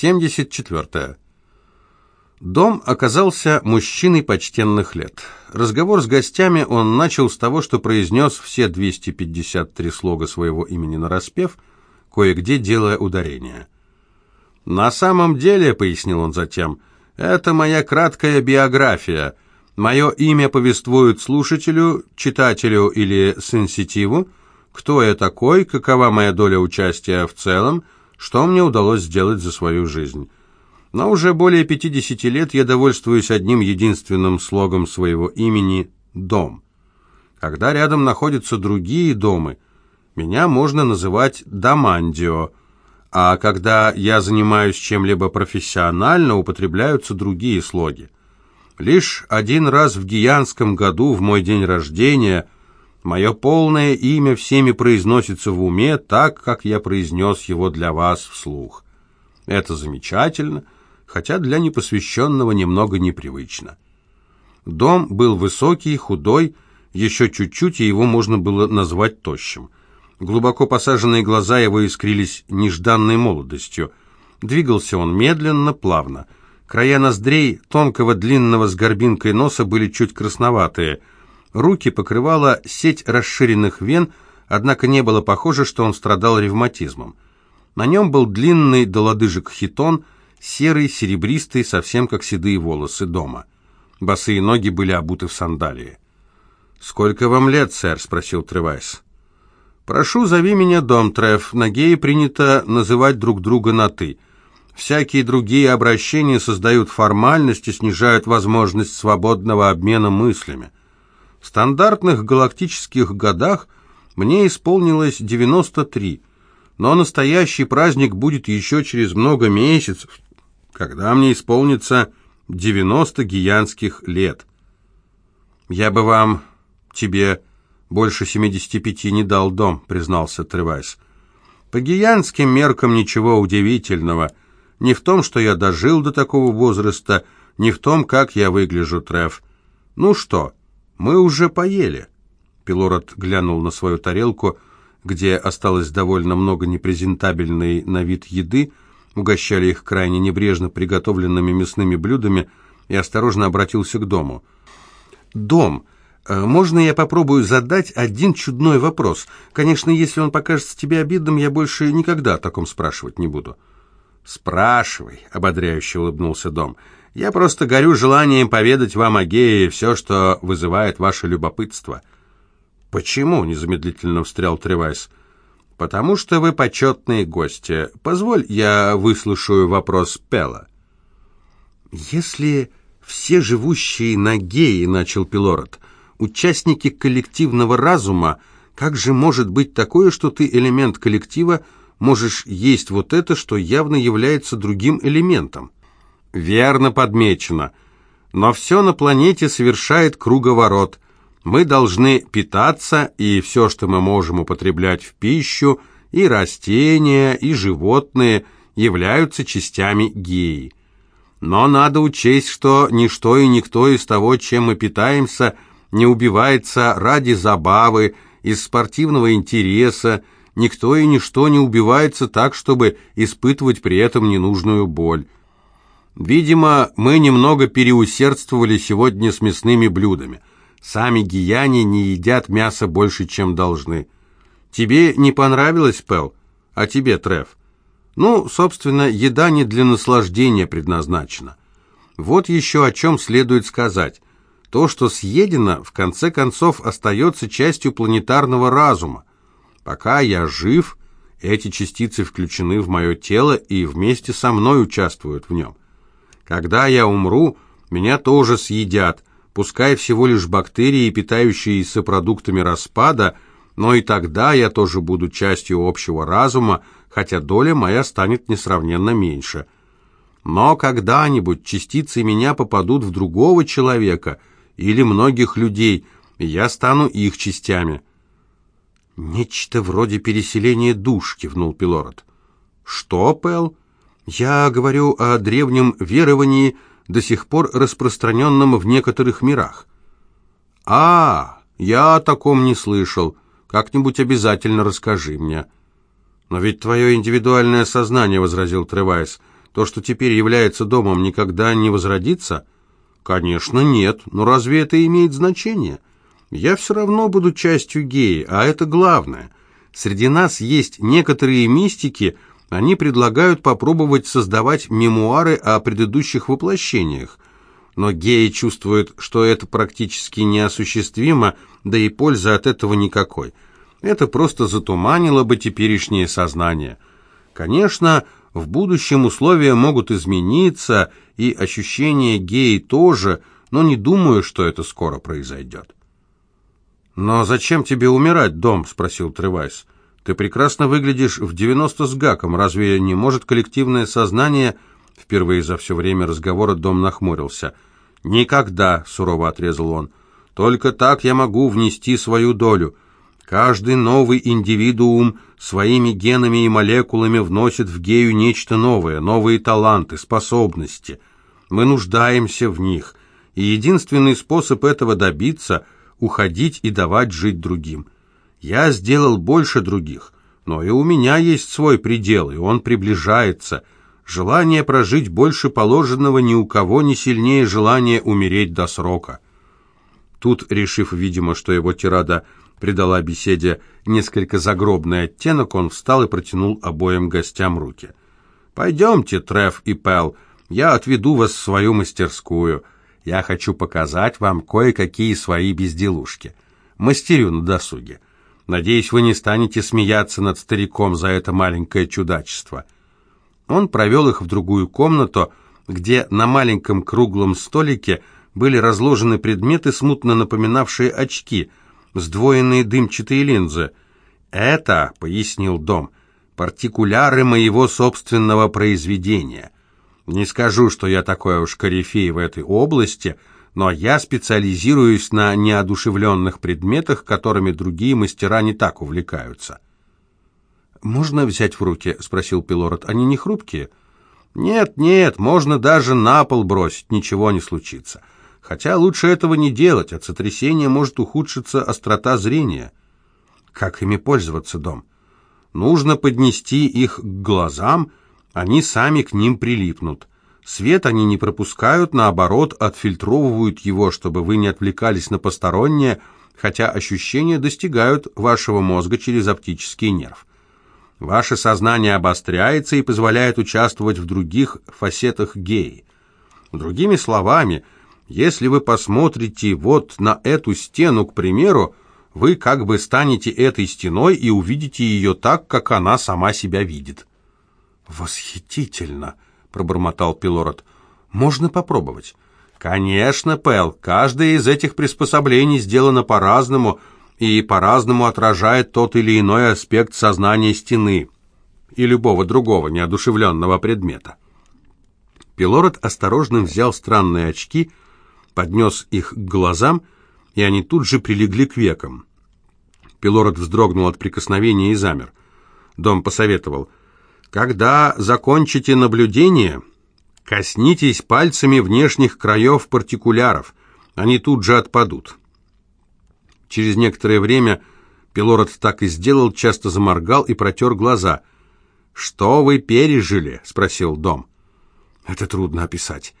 74. Дом оказался мужчиной почтенных лет. Разговор с гостями он начал с того, что произнес все 253 слога своего имени нараспев, кое-где делая ударение. «На самом деле», — пояснил он затем, — «это моя краткая биография. Мое имя повествует слушателю, читателю или сенситиву, кто я такой, какова моя доля участия в целом, что мне удалось сделать за свою жизнь. Но уже более 50 лет я довольствуюсь одним единственным слогом своего имени «дом». Когда рядом находятся другие дома, меня можно называть «домандио», а когда я занимаюсь чем-либо профессионально, употребляются другие слоги. Лишь один раз в гиянском году, в мой день рождения – Мое полное имя всеми произносится в уме так, как я произнес его для вас вслух. Это замечательно, хотя для непосвященного немного непривычно. Дом был высокий, худой, еще чуть-чуть, и его можно было назвать тощим. Глубоко посаженные глаза его искрились нежданной молодостью. Двигался он медленно, плавно. Края ноздрей, тонкого длинного с горбинкой носа, были чуть красноватые – Руки покрывала сеть расширенных вен, однако не было похоже, что он страдал ревматизмом. На нем был длинный до лодыжек хитон, серый, серебристый, совсем как седые волосы дома. Босые ноги были обуты в сандалии. «Сколько вам лет, сэр?» — спросил Тревайс. «Прошу, зови меня Дом Трев. На геи принято называть друг друга на «ты». Всякие другие обращения создают формальность и снижают возможность свободного обмена мыслями. В стандартных галактических годах мне исполнилось 93, но настоящий праздник будет еще через много месяцев, когда мне исполнится 90 гиянских лет. Я бы вам, тебе, больше 75 не дал дом, признался Тревайс. По гиянским меркам ничего удивительного. Не в том, что я дожил до такого возраста, не в том, как я выгляжу, Трев. Ну что, «Мы уже поели». Пилород глянул на свою тарелку, где осталось довольно много непрезентабельной на вид еды, угощали их крайне небрежно приготовленными мясными блюдами и осторожно обратился к дому. «Дом, э, можно я попробую задать один чудной вопрос? Конечно, если он покажется тебе обидным, я больше никогда о таком спрашивать не буду». «Спрашивай», — ободряюще улыбнулся Дом. Я просто горю желанием поведать вам о гее все, что вызывает ваше любопытство». «Почему?» — незамедлительно встрял Тревайс. «Потому что вы почетные гости. Позволь, я выслушаю вопрос Пела». «Если все живущие на гее, — начал Пилород, — участники коллективного разума, как же может быть такое, что ты элемент коллектива можешь есть вот это, что явно является другим элементом?» Верно подмечено. Но все на планете совершает круговорот. Мы должны питаться, и все, что мы можем употреблять в пищу, и растения, и животные, являются частями геи. Но надо учесть, что ничто и никто из того, чем мы питаемся, не убивается ради забавы, из спортивного интереса, никто и ничто не убивается так, чтобы испытывать при этом ненужную боль. Видимо, мы немного переусердствовали сегодня с мясными блюдами. Сами гияне не едят мясо больше, чем должны. Тебе не понравилось, Пэл? А тебе, Треф? Ну, собственно, еда не для наслаждения предназначена. Вот еще о чем следует сказать. То, что съедено, в конце концов остается частью планетарного разума. Пока я жив, эти частицы включены в мое тело и вместе со мной участвуют в нем. Когда я умру, меня тоже съедят, пускай всего лишь бактерии, питающиеся продуктами распада, но и тогда я тоже буду частью общего разума, хотя доля моя станет несравненно меньше. Но когда-нибудь частицы меня попадут в другого человека или многих людей, и я стану их частями. «Нечто вроде переселения душ», — кивнул Пилород. «Что, Пэл?» Я говорю о древнем веровании, до сих пор распространенном в некоторых мирах. А, я о таком не слышал. Как-нибудь обязательно расскажи мне. Но ведь твое индивидуальное сознание, возразил Тревайс, То, что теперь является домом, никогда не возродится? Конечно, нет. Но разве это имеет значение? Я все равно буду частью геи, а это главное. Среди нас есть некоторые мистики, они предлагают попробовать создавать мемуары о предыдущих воплощениях. Но геи чувствуют, что это практически неосуществимо, да и пользы от этого никакой. Это просто затуманило бы теперешнее сознание. Конечно, в будущем условия могут измениться, и ощущения геи тоже, но не думаю, что это скоро произойдет. «Но зачем тебе умирать, Дом?» — спросил Тревайс. «Ты прекрасно выглядишь в девяносто с гаком. Разве не может коллективное сознание...» Впервые за все время разговора Дом нахмурился. «Никогда», — сурово отрезал он. «Только так я могу внести свою долю. Каждый новый индивидуум своими генами и молекулами вносит в гею нечто новое, новые таланты, способности. Мы нуждаемся в них, и единственный способ этого добиться — уходить и давать жить другим. Я сделал больше других, но и у меня есть свой предел, и он приближается. Желание прожить больше положенного ни у кого не сильнее желания умереть до срока. Тут, решив, видимо, что его тирада придала беседе несколько загробный оттенок, он встал и протянул обоим гостям руки. «Пойдемте, Треф и Пел, я отведу вас в свою мастерскую. Я хочу показать вам кое-какие свои безделушки. Мастерю на досуге. Надеюсь, вы не станете смеяться над стариком за это маленькое чудачество». Он провел их в другую комнату, где на маленьком круглом столике были разложены предметы, смутно напоминавшие очки, сдвоенные дымчатые линзы. «Это», — пояснил Дом, — «партикуляры моего собственного произведения». Не скажу, что я такой уж корифей в этой области, но я специализируюсь на неодушевленных предметах, которыми другие мастера не так увлекаются. «Можно взять в руки?» — спросил Пилород. «Они не хрупкие?» «Нет, нет, можно даже на пол бросить, ничего не случится. Хотя лучше этого не делать, от сотрясения может ухудшиться острота зрения». «Как ими пользоваться, дом?» «Нужно поднести их к глазам они сами к ним прилипнут. Свет они не пропускают, наоборот, отфильтровывают его, чтобы вы не отвлекались на постороннее, хотя ощущения достигают вашего мозга через оптический нерв. Ваше сознание обостряется и позволяет участвовать в других фасетах геи. Другими словами, если вы посмотрите вот на эту стену, к примеру, вы как бы станете этой стеной и увидите ее так, как она сама себя видит. «Восхитительно!» — пробормотал Пилород. «Можно попробовать?» «Конечно, Пэл, каждое из этих приспособлений сделано по-разному и по-разному отражает тот или иной аспект сознания стены и любого другого неодушевленного предмета». Пилород осторожно взял странные очки, поднес их к глазам, и они тут же прилегли к векам. Пилород вздрогнул от прикосновения и замер. Дом посоветовал — когда закончите наблюдение, коснитесь пальцами внешних краев партикуляров. Они тут же отпадут. Через некоторое время Пилород так и сделал, часто заморгал и протер глаза. «Что вы пережили?» — спросил Дом. «Это трудно описать.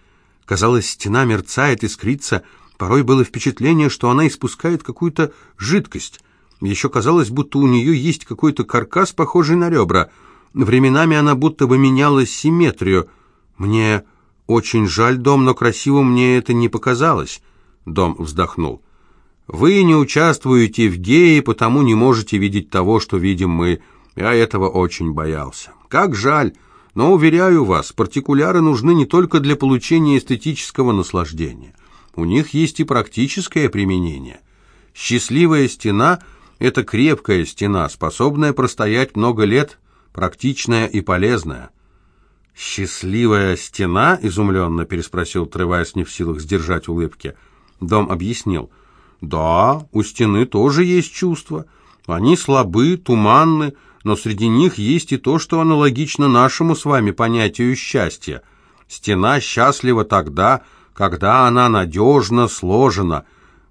Казалось, стена мерцает, искрится. Порой было впечатление, что она испускает какую-то жидкость. Еще казалось, будто у нее есть какой-то каркас, похожий на ребра — Временами она будто бы меняла симметрию. Мне очень жаль, Дом, но красиво мне это не показалось. Дом вздохнул. Вы не участвуете в гее, потому не можете видеть того, что видим мы. Я этого очень боялся. Как жаль, но, уверяю вас, партикуляры нужны не только для получения эстетического наслаждения. У них есть и практическое применение. Счастливая стена – это крепкая стена, способная простоять много лет – практичная и полезная. «Счастливая стена?» — изумленно переспросил Тревайс, не в силах сдержать улыбки. Дом объяснил. «Да, у стены тоже есть чувства. Они слабы, туманны, но среди них есть и то, что аналогично нашему с вами понятию счастья. Стена счастлива тогда, когда она надежно сложена,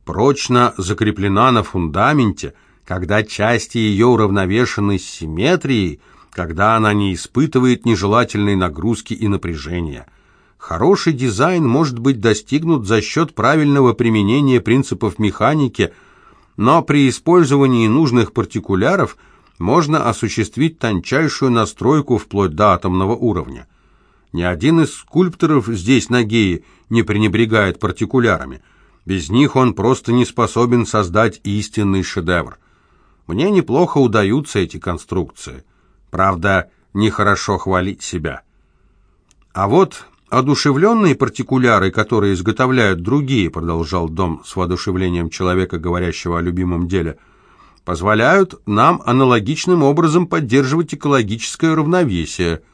прочно закреплена на фундаменте, когда части ее уравновешены симметрией, когда она не испытывает нежелательной нагрузки и напряжения. Хороший дизайн может быть достигнут за счет правильного применения принципов механики, но при использовании нужных партикуляров можно осуществить тончайшую настройку вплоть до атомного уровня. Ни один из скульпторов здесь на Гее не пренебрегает партикулярами. Без них он просто не способен создать истинный шедевр. Мне неплохо удаются эти конструкции. Правда, нехорошо хвалить себя. А вот одушевленные партикуляры, которые изготовляют другие, продолжал Дом с воодушевлением человека, говорящего о любимом деле, позволяют нам аналогичным образом поддерживать экологическое равновесие –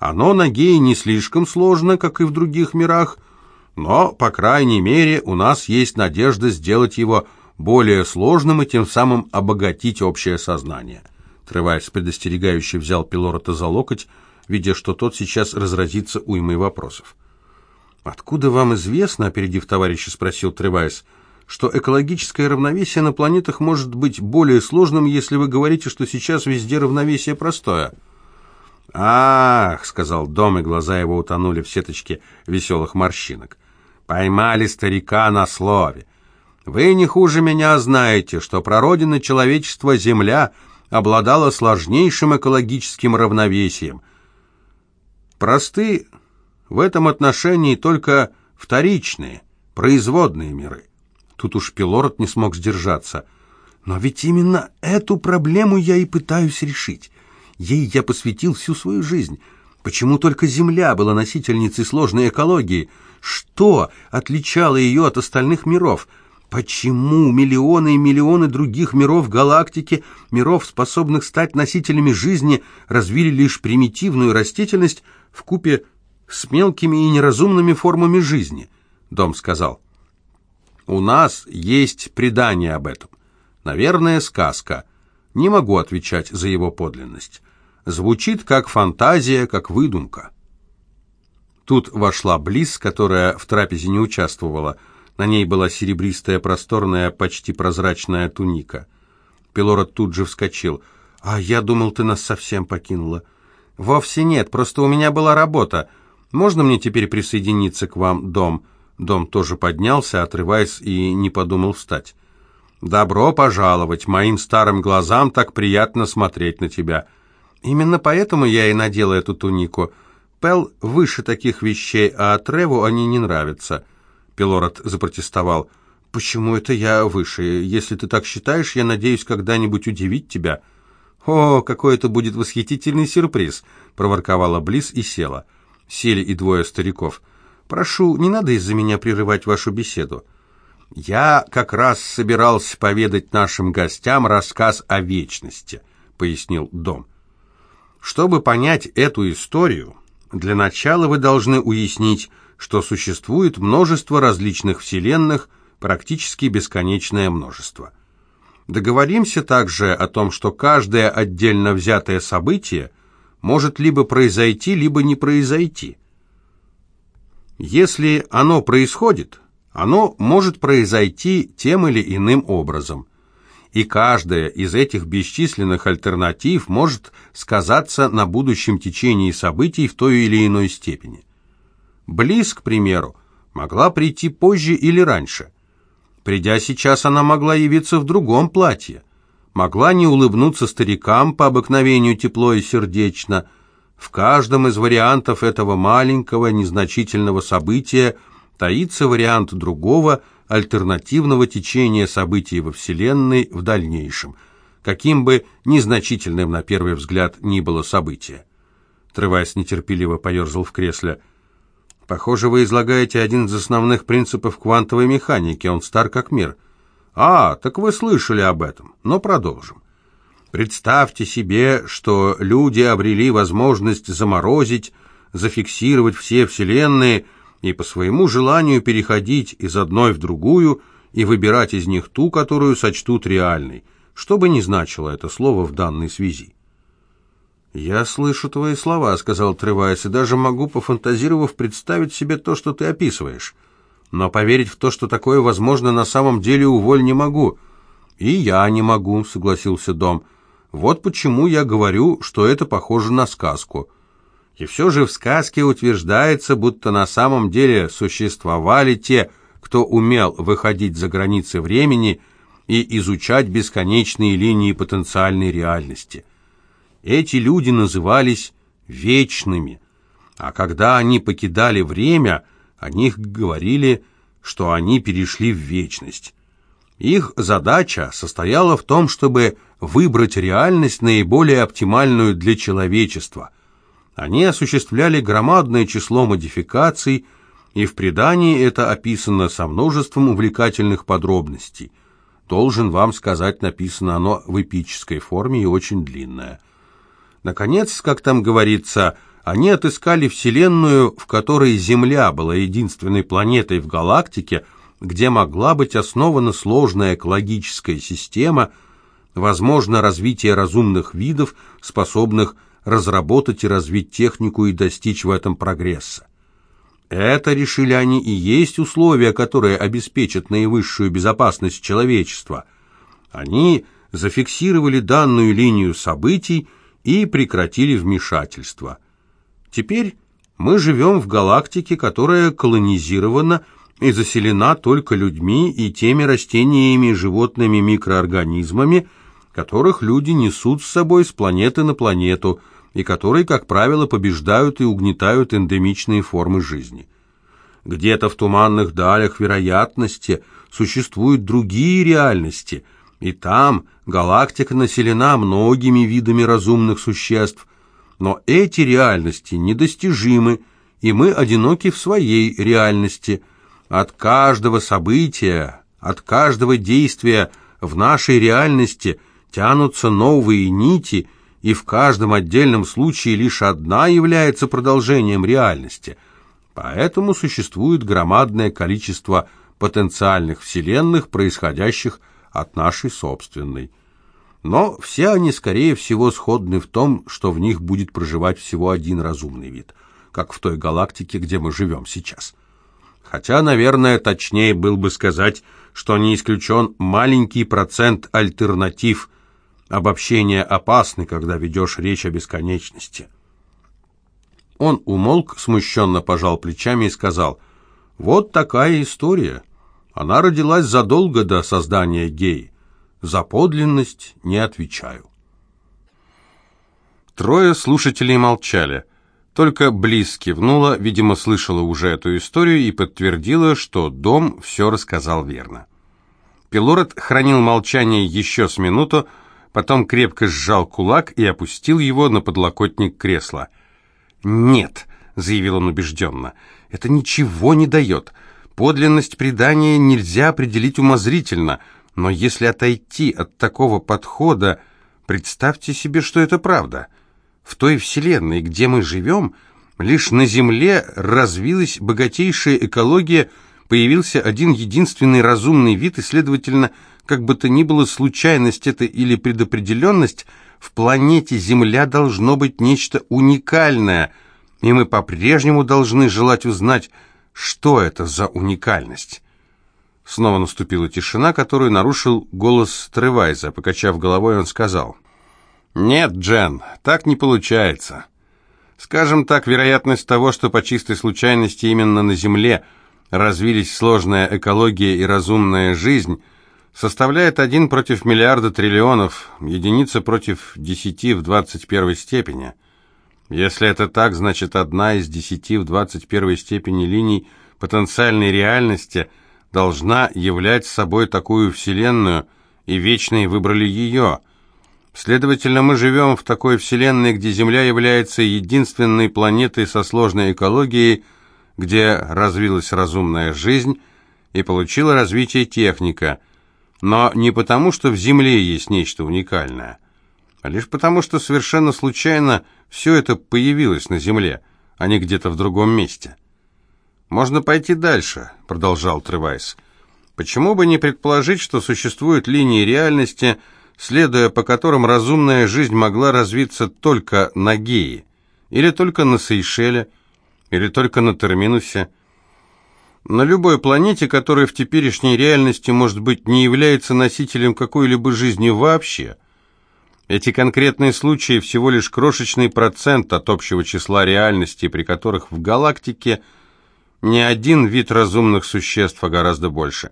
оно на гее не слишком сложно, как и в других мирах, но, по крайней мере, у нас есть надежда сделать его более сложным и тем самым обогатить общее сознание. Тревайс предостерегающе взял Пилорота за локоть, видя, что тот сейчас разразится уймой вопросов. «Откуда вам известно, — опередив товарища, спросил Тревайс, — что экологическое равновесие на планетах может быть более сложным, если вы говорите, что сейчас везде равновесие простое?» «Ах!» — сказал Дом, и глаза его утонули в сеточке веселых морщинок. «Поймали старика на слове. Вы не хуже меня знаете, что прародина человечества Земля обладала сложнейшим экологическим равновесием. Просты в этом отношении только вторичные, производные миры». Тут уж Пилород не смог сдержаться. «Но ведь именно эту проблему я и пытаюсь решить». Ей я посвятил всю свою жизнь. Почему только Земля была носительницей сложной экологии? Что отличало ее от остальных миров? Почему миллионы и миллионы других миров галактики, миров, способных стать носителями жизни, развили лишь примитивную растительность в купе с мелкими и неразумными формами жизни? Дом сказал. У нас есть предание об этом. Наверное, сказка. Не могу отвечать за его подлинность звучит как фантазия, как выдумка. Тут вошла Близ, которая в трапезе не участвовала. На ней была серебристая, просторная, почти прозрачная туника. Пилород тут же вскочил. «А я думал, ты нас совсем покинула». «Вовсе нет, просто у меня была работа. Можно мне теперь присоединиться к вам, Дом?» Дом тоже поднялся, отрываясь, и не подумал встать. «Добро пожаловать, моим старым глазам так приятно смотреть на тебя». Именно поэтому я и надела эту тунику. Пел выше таких вещей, а Треву они не нравятся. Пилород запротестовал. «Почему это я выше? Если ты так считаешь, я надеюсь когда-нибудь удивить тебя». «О, какой это будет восхитительный сюрприз!» — проворковала Близ и села. Сели и двое стариков. «Прошу, не надо из-за меня прерывать вашу беседу». «Я как раз собирался поведать нашим гостям рассказ о вечности», — пояснил Дом. Чтобы понять эту историю, для начала вы должны уяснить, что существует множество различных вселенных, практически бесконечное множество. Договоримся также о том, что каждое отдельно взятое событие может либо произойти, либо не произойти. Если оно происходит, оно может произойти тем или иным образом и каждая из этих бесчисленных альтернатив может сказаться на будущем течении событий в той или иной степени. Близ, к примеру, могла прийти позже или раньше. Придя сейчас, она могла явиться в другом платье, могла не улыбнуться старикам по обыкновению тепло и сердечно. В каждом из вариантов этого маленького, незначительного события таится вариант другого, альтернативного течения событий во Вселенной в дальнейшем, каким бы незначительным на первый взгляд ни было событие. Тревайс нетерпеливо поерзал в кресле. «Похоже, вы излагаете один из основных принципов квантовой механики, он стар как мир». «А, так вы слышали об этом, но продолжим. Представьте себе, что люди обрели возможность заморозить, зафиксировать все вселенные – и по своему желанию переходить из одной в другую и выбирать из них ту, которую сочтут реальной, что бы ни значило это слово в данной связи. «Я слышу твои слова», — сказал Тревайс, — «и даже могу, пофантазировав, представить себе то, что ты описываешь. Но поверить в то, что такое возможно на самом деле, уволь не могу». «И я не могу», — согласился Дом. Вот почему я говорю, что это похоже на сказку. И все же в сказке утверждается, будто на самом деле существовали те, кто умел выходить за границы времени и изучать бесконечные линии потенциальной реальности. Эти люди назывались вечными, а когда они покидали время, о них говорили, что они перешли в вечность. Их задача состояла в том, чтобы выбрать реальность наиболее оптимальную для человечества. Они осуществляли громадное число модификаций, и в предании это описано со множеством увлекательных подробностей. Должен вам сказать, написано оно в эпической форме и очень длинное. Наконец, как там говорится, они отыскали Вселенную, в которой Земля была единственной планетой в галактике, где могла быть основана сложная экологическая система, возможно развитие разумных видов, способных разработать и развить технику и достичь в этом прогресса. Это, решили они, и есть условия, которые обеспечат наивысшую безопасность человечества. Они зафиксировали данную линию событий и прекратили вмешательство. Теперь мы живем в галактике, которая колонизирована и заселена только людьми и теми растениями, животными, микроорганизмами, которых люди несут с собой с планеты на планету и которые, как правило, побеждают и угнетают эндемичные формы жизни. Где-то в туманных далях вероятности существуют другие реальности, и там галактика населена многими видами разумных существ, но эти реальности недостижимы, и мы одиноки в своей реальности – от каждого события, от каждого действия в нашей реальности тянутся новые нити, и в каждом отдельном случае лишь одна является продолжением реальности. Поэтому существует громадное количество потенциальных вселенных, происходящих от нашей собственной. Но все они, скорее всего, сходны в том, что в них будет проживать всего один разумный вид, как в той галактике, где мы живем сейчас. Хотя, наверное, точнее был бы сказать, что не исключен маленький процент альтернатив. Обобщение опасны, когда ведешь речь о бесконечности. Он умолк, смущенно пожал плечами и сказал, «Вот такая история. Она родилась задолго до создания геи. За подлинность не отвечаю». Трое слушателей молчали. Только Близ кивнула, видимо, слышала уже эту историю и подтвердила, что дом все рассказал верно. Пилорет хранил молчание еще с минуту, потом крепко сжал кулак и опустил его на подлокотник кресла. «Нет», — заявил он убежденно, — «это ничего не дает. Подлинность предания нельзя определить умозрительно, но если отойти от такого подхода, представьте себе, что это правда». В той вселенной, где мы живем, лишь на Земле развилась богатейшая экология, появился один единственный разумный вид, и, следовательно, как бы то ни было, случайность это или предопределенность, в планете Земля должно быть нечто уникальное, и мы по-прежнему должны желать узнать, что это за уникальность. Снова наступила тишина, которую нарушил голос Тревайза. Покачав головой, он сказал... «Нет, Джен, так не получается. Скажем так, вероятность того, что по чистой случайности именно на Земле развились сложная экология и разумная жизнь, составляет один против миллиарда триллионов, единица против десяти в двадцать первой степени. Если это так, значит одна из десяти в двадцать первой степени линий потенциальной реальности должна являть собой такую Вселенную, и вечные выбрали ее – Следовательно, мы живем в такой вселенной, где Земля является единственной планетой со сложной экологией, где развилась разумная жизнь и получила развитие техника, но не потому, что в Земле есть нечто уникальное, а лишь потому, что совершенно случайно все это появилось на Земле, а не где-то в другом месте. «Можно пойти дальше», — продолжал Тревайс. «Почему бы не предположить, что существуют линии реальности, — следуя по которым разумная жизнь могла развиться только на Гее, или только на Сейшеле, или только на Терминусе. На любой планете, которая в теперешней реальности, может быть, не является носителем какой-либо жизни вообще. Эти конкретные случаи всего лишь крошечный процент от общего числа реальностей, при которых в галактике не один вид разумных существ, а гораздо больше.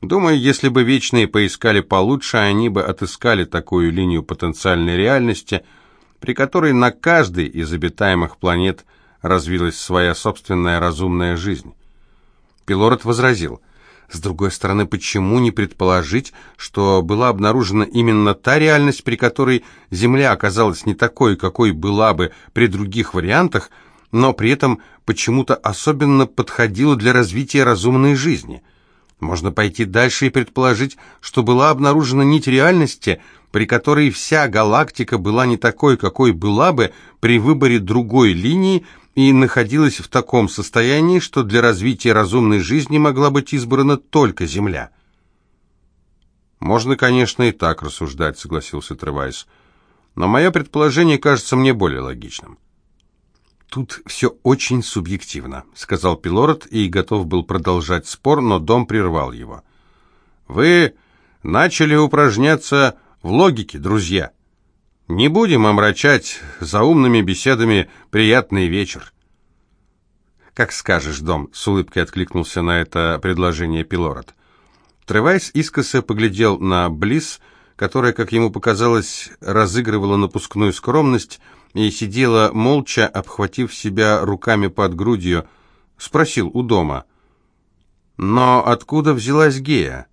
Думаю, если бы вечные поискали получше, они бы отыскали такую линию потенциальной реальности, при которой на каждой из обитаемых планет развилась своя собственная разумная жизнь. Пилород возразил – с другой стороны, почему не предположить, что была обнаружена именно та реальность, при которой Земля оказалась не такой, какой была бы при других вариантах, но при этом почему-то особенно подходила для развития разумной жизни? Можно пойти дальше и предположить, что была обнаружена нить реальности, при которой вся галактика была не такой, какой была бы при выборе другой линии, и находилась в таком состоянии, что для развития разумной жизни могла быть избрана только Земля. «Можно, конечно, и так рассуждать», — согласился Тревайс. «Но мое предположение кажется мне более логичным». «Тут все очень субъективно», — сказал Пилород и готов был продолжать спор, но дом прервал его. «Вы начали упражняться в логике, друзья». Не будем омрачать за умными беседами приятный вечер. «Как скажешь, дом», — с улыбкой откликнулся на это предложение Пилород. Тревайс искоса поглядел на Близ, которая, как ему показалось, разыгрывала напускную скромность и сидела молча, обхватив себя руками под грудью, спросил у дома. «Но откуда взялась Гея?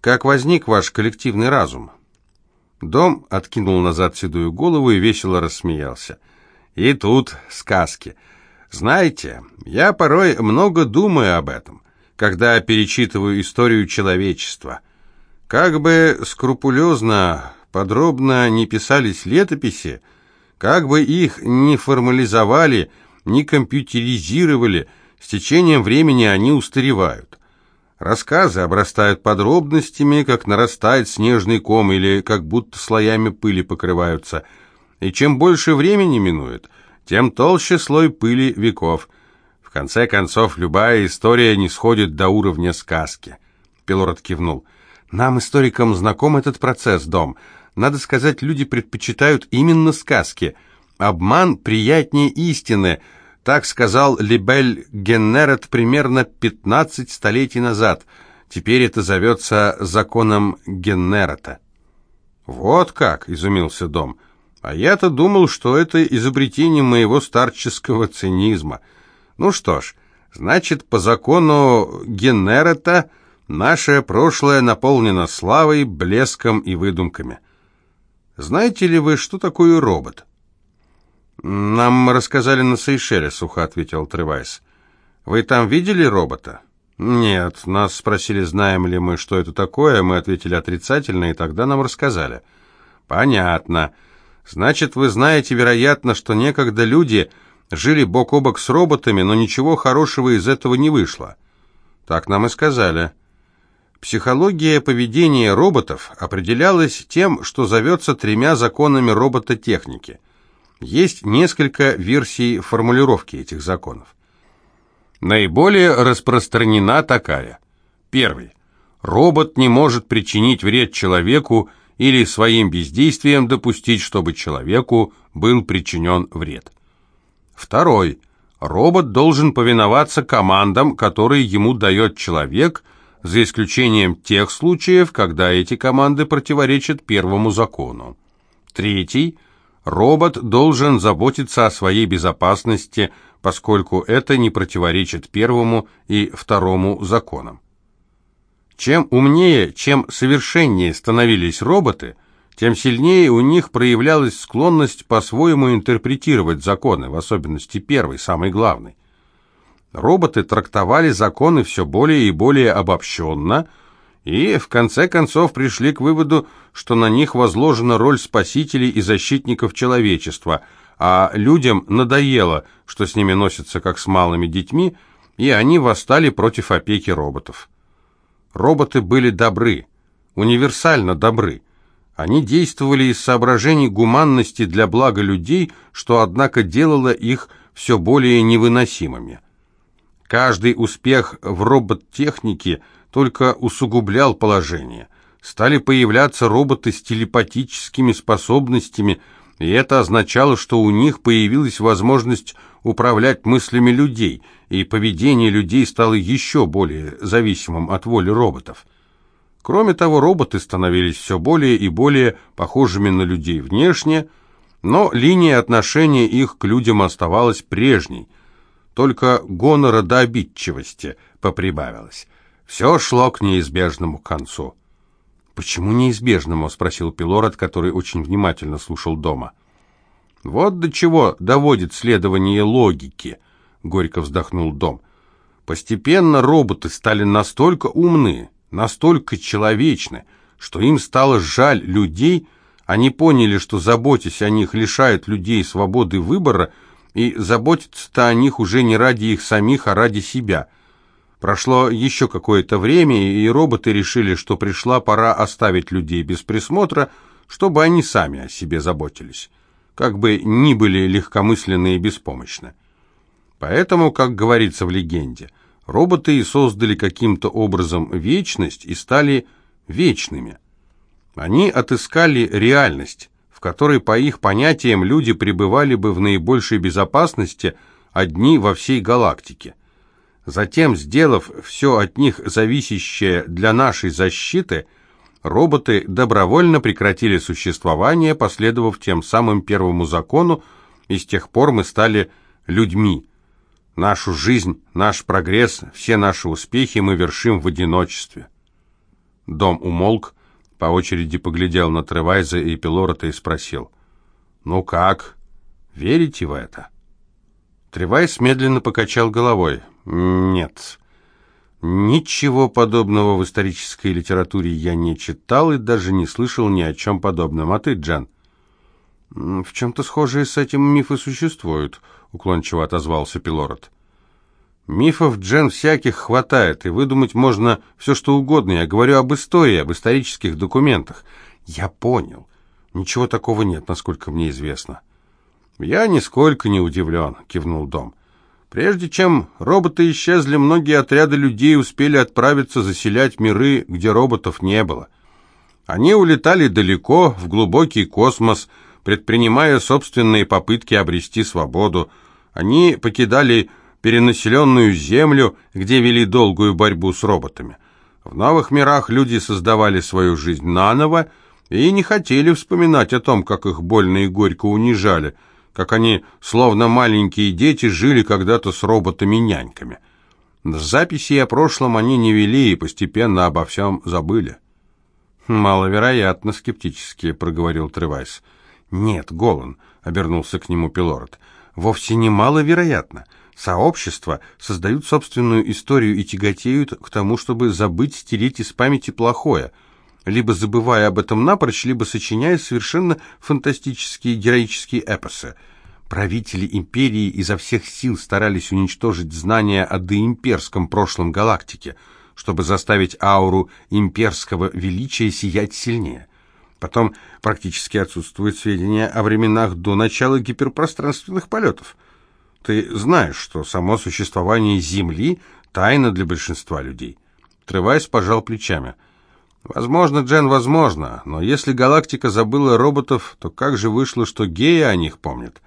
Как возник ваш коллективный разум?» Дом откинул назад седую голову и весело рассмеялся. И тут сказки. Знаете, я порой много думаю об этом, когда перечитываю историю человечества. Как бы скрупулезно, подробно не писались летописи, как бы их не формализовали, не компьютеризировали, с течением времени они устаревают. Рассказы обрастают подробностями, как нарастает снежный ком или как будто слоями пыли покрываются. И чем больше времени минует, тем толще слой пыли веков. В конце концов, любая история не сходит до уровня сказки. Пилород кивнул. Нам, историкам, знаком этот процесс, Дом. Надо сказать, люди предпочитают именно сказки. Обман приятнее истины — так сказал Либель Геннерет примерно 15 столетий назад. Теперь это зовется законом Геннерета. «Вот как!» — изумился Дом. «А я-то думал, что это изобретение моего старческого цинизма. Ну что ж, значит, по закону Геннерета наше прошлое наполнено славой, блеском и выдумками. Знаете ли вы, что такое робот?» «Нам рассказали на Сейшеле», — сухо ответил Тревайс. «Вы там видели робота?» «Нет, нас спросили, знаем ли мы, что это такое, мы ответили отрицательно, и тогда нам рассказали». «Понятно. Значит, вы знаете, вероятно, что некогда люди жили бок о бок с роботами, но ничего хорошего из этого не вышло». «Так нам и сказали». Психология поведения роботов определялась тем, что зовется тремя законами робототехники – есть несколько версий формулировки этих законов. Наиболее распространена такая. Первый. Робот не может причинить вред человеку или своим бездействием допустить, чтобы человеку был причинен вред. Второй. Робот должен повиноваться командам, которые ему дает человек, за исключением тех случаев, когда эти команды противоречат первому закону. Третий. Робот должен заботиться о своей безопасности, поскольку это не противоречит первому и второму законам. Чем умнее, чем совершеннее становились роботы, тем сильнее у них проявлялась склонность по-своему интерпретировать законы, в особенности первый, самый главный. Роботы трактовали законы все более и более обобщенно – и в конце концов пришли к выводу, что на них возложена роль спасителей и защитников человечества, а людям надоело, что с ними носятся как с малыми детьми, и они восстали против опеки роботов. Роботы были добры, универсально добры. Они действовали из соображений гуманности для блага людей, что, однако, делало их все более невыносимыми. Каждый успех в роботтехнике – только усугублял положение. Стали появляться роботы с телепатическими способностями, и это означало, что у них появилась возможность управлять мыслями людей, и поведение людей стало еще более зависимым от воли роботов. Кроме того, роботы становились все более и более похожими на людей внешне, но линия отношения их к людям оставалась прежней, только гонора до обидчивости поприбавилось. Все шло к неизбежному концу. «Почему неизбежному?» — спросил Пилород, который очень внимательно слушал дома. «Вот до чего доводит следование логики», — горько вздохнул Дом. «Постепенно роботы стали настолько умны, настолько человечны, что им стало жаль людей, они поняли, что, заботясь о них, лишают людей свободы выбора, и заботиться-то о них уже не ради их самих, а ради себя. Прошло еще какое-то время, и роботы решили, что пришла пора оставить людей без присмотра, чтобы они сами о себе заботились, как бы ни были легкомысленны и беспомощны. Поэтому, как говорится в легенде, роботы создали каким-то образом вечность и стали вечными. Они отыскали реальность, которой, по их понятиям, люди пребывали бы в наибольшей безопасности одни во всей галактике. Затем, сделав все от них зависящее для нашей защиты, роботы добровольно прекратили существование, последовав тем самым первому закону, и с тех пор мы стали людьми. Нашу жизнь, наш прогресс, все наши успехи мы вершим в одиночестве. Дом умолк, по очереди поглядел на Тревайза и Пилорота и спросил. «Ну как? Верите в это?» Тревайз медленно покачал головой. «Нет. Ничего подобного в исторической литературе я не читал и даже не слышал ни о чем подобном. А ты, Джан?» «В чем-то схожие с этим мифы существуют», — уклончиво отозвался Пилород. Мифов, Джен, всяких хватает, и выдумать можно все, что угодно. Я говорю об истории, об исторических документах. Я понял. Ничего такого нет, насколько мне известно. Я нисколько не удивлен, кивнул Дом. Прежде чем роботы исчезли, многие отряды людей успели отправиться заселять миры, где роботов не было. Они улетали далеко, в глубокий космос, предпринимая собственные попытки обрести свободу. Они покидали перенаселенную землю, где вели долгую борьбу с роботами. В новых мирах люди создавали свою жизнь наново и не хотели вспоминать о том, как их больно и горько унижали, как они, словно маленькие дети, жили когда-то с роботами-няньками. Записи о прошлом они не вели и постепенно обо всем забыли. «Маловероятно», — скептически проговорил Тревайс. «Нет, Голан», — обернулся к нему Пилород, — «вовсе не маловероятно. Сообщества создают собственную историю и тяготеют к тому, чтобы забыть, стереть из памяти плохое, либо забывая об этом напрочь, либо сочиняя совершенно фантастические героические эпосы. Правители империи изо всех сил старались уничтожить знания о доимперском прошлом галактики, чтобы заставить ауру имперского величия сиять сильнее. Потом практически отсутствуют сведения о временах до начала гиперпространственных полетов. Ты знаешь, что само существование Земли – тайна для большинства людей. Тревайс пожал плечами. Возможно, Джен, возможно, но если галактика забыла роботов, то как же вышло, что геи о них помнят?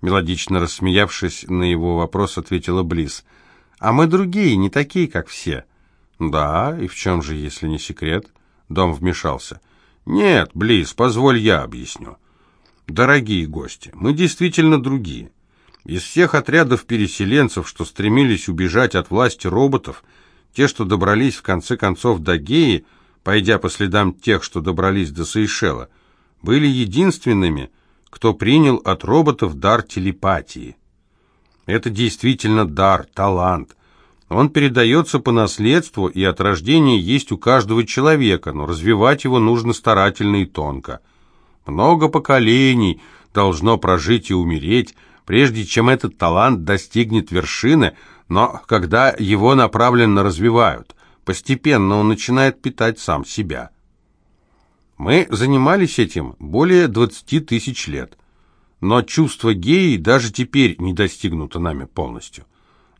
Мелодично рассмеявшись на его вопрос, ответила Близ. А мы другие, не такие, как все. Да, и в чем же, если не секрет? Дом вмешался. Нет, Близ, позволь я объясню. Дорогие гости, мы действительно другие. Из всех отрядов переселенцев, что стремились убежать от власти роботов, те, что добрались в конце концов до Геи, пойдя по следам тех, что добрались до Сейшела, были единственными, кто принял от роботов дар телепатии. Это действительно дар, талант. Он передается по наследству, и от рождения есть у каждого человека, но развивать его нужно старательно и тонко. Много поколений должно прожить и умереть, прежде чем этот талант достигнет вершины, но когда его направленно развивают, постепенно он начинает питать сам себя. Мы занимались этим более 20 тысяч лет, но чувство геи даже теперь не достигнуто нами полностью.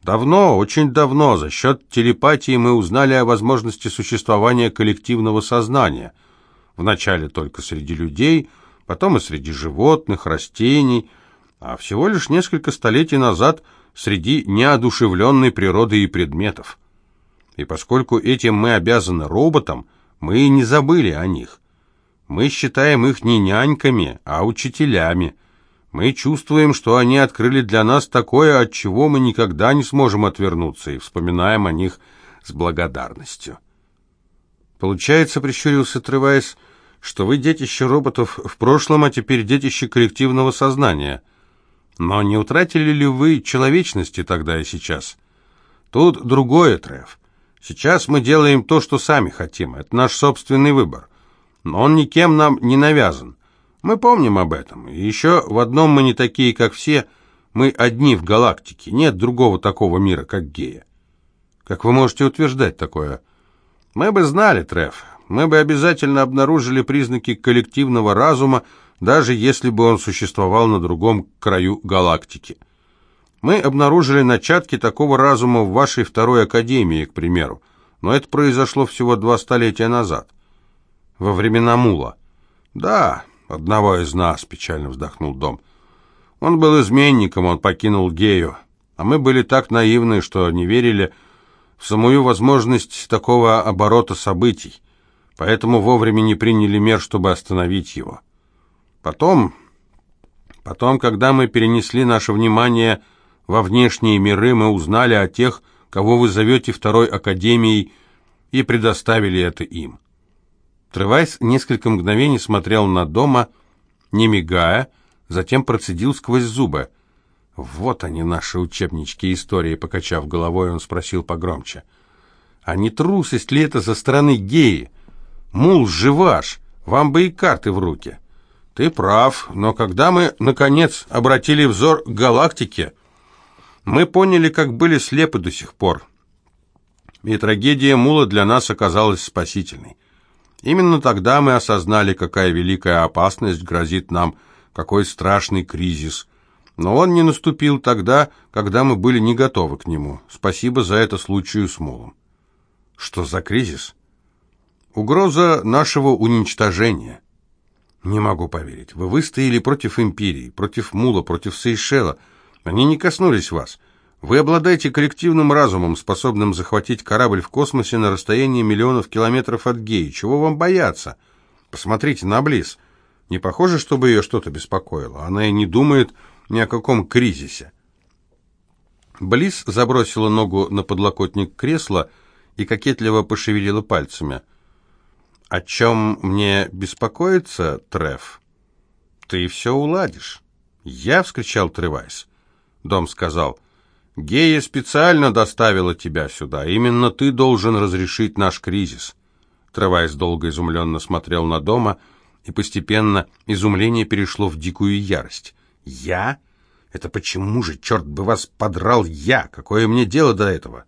Давно, очень давно, за счет телепатии мы узнали о возможности существования коллективного сознания. Вначале только среди людей, потом и среди животных, растений, а всего лишь несколько столетий назад среди неодушевленной природы и предметов. И поскольку этим мы обязаны роботам, мы не забыли о них. Мы считаем их не няньками, а учителями. Мы чувствуем, что они открыли для нас такое, от чего мы никогда не сможем отвернуться, и вспоминаем о них с благодарностью. Получается, прищурился Тревайс, что вы детище роботов в прошлом, а теперь детище коллективного сознания. Но не утратили ли вы человечности тогда и сейчас? Тут другое, Трев. Сейчас мы делаем то, что сами хотим. Это наш собственный выбор но он никем нам не навязан. Мы помним об этом. И еще в одном мы не такие, как все. Мы одни в галактике. Нет другого такого мира, как Гея. Как вы можете утверждать такое? Мы бы знали, Треф. Мы бы обязательно обнаружили признаки коллективного разума, даже если бы он существовал на другом краю галактики. Мы обнаружили начатки такого разума в вашей второй академии, к примеру, но это произошло всего два столетия назад во времена Мула. Да, одного из нас, печально вздохнул Дом. Он был изменником, он покинул Гею, а мы были так наивны, что не верили в самую возможность такого оборота событий, поэтому вовремя не приняли мер, чтобы остановить его. Потом, потом, когда мы перенесли наше внимание во внешние миры, мы узнали о тех, кого вы зовете Второй Академией, и предоставили это им. Тревайс несколько мгновений смотрел на дома, не мигая, затем процедил сквозь зубы. «Вот они, наши учебнички истории», — покачав головой, он спросил погромче. «А не трусость ли это со стороны геи? Мул, живаш, вам бы и карты в руки». «Ты прав, но когда мы, наконец, обратили взор к галактике, мы поняли, как были слепы до сих пор. И трагедия Мула для нас оказалась спасительной. Именно тогда мы осознали, какая великая опасность грозит нам, какой страшный кризис. Но он не наступил тогда, когда мы были не готовы к нему. Спасибо за это случаю с Мулом. Что за кризис? Угроза нашего уничтожения. Не могу поверить. Вы выстояли против империи, против Мула, против Сейшела. Они не коснулись вас. Вы обладаете коллективным разумом, способным захватить корабль в космосе на расстоянии миллионов километров от Геи. Чего вам бояться? Посмотрите на Близ. Не похоже, чтобы ее что-то беспокоило. Она и не думает ни о каком кризисе. Близ забросила ногу на подлокотник кресла и кокетливо пошевелила пальцами. «О чем мне беспокоиться, Треф? Ты все уладишь». «Я?» — вскричал Тревайс. Дом сказал — Гея специально доставила тебя сюда. Именно ты должен разрешить наш кризис. Тревайс долго изумленно смотрел на дома, и постепенно изумление перешло в дикую ярость. Я? Это почему же, черт бы вас подрал я? Какое мне дело до этого?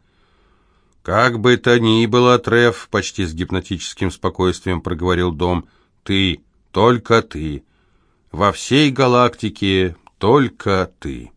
Как бы то ни было, Треф, почти с гипнотическим спокойствием проговорил дом, ты, только ты. Во всей галактике только ты.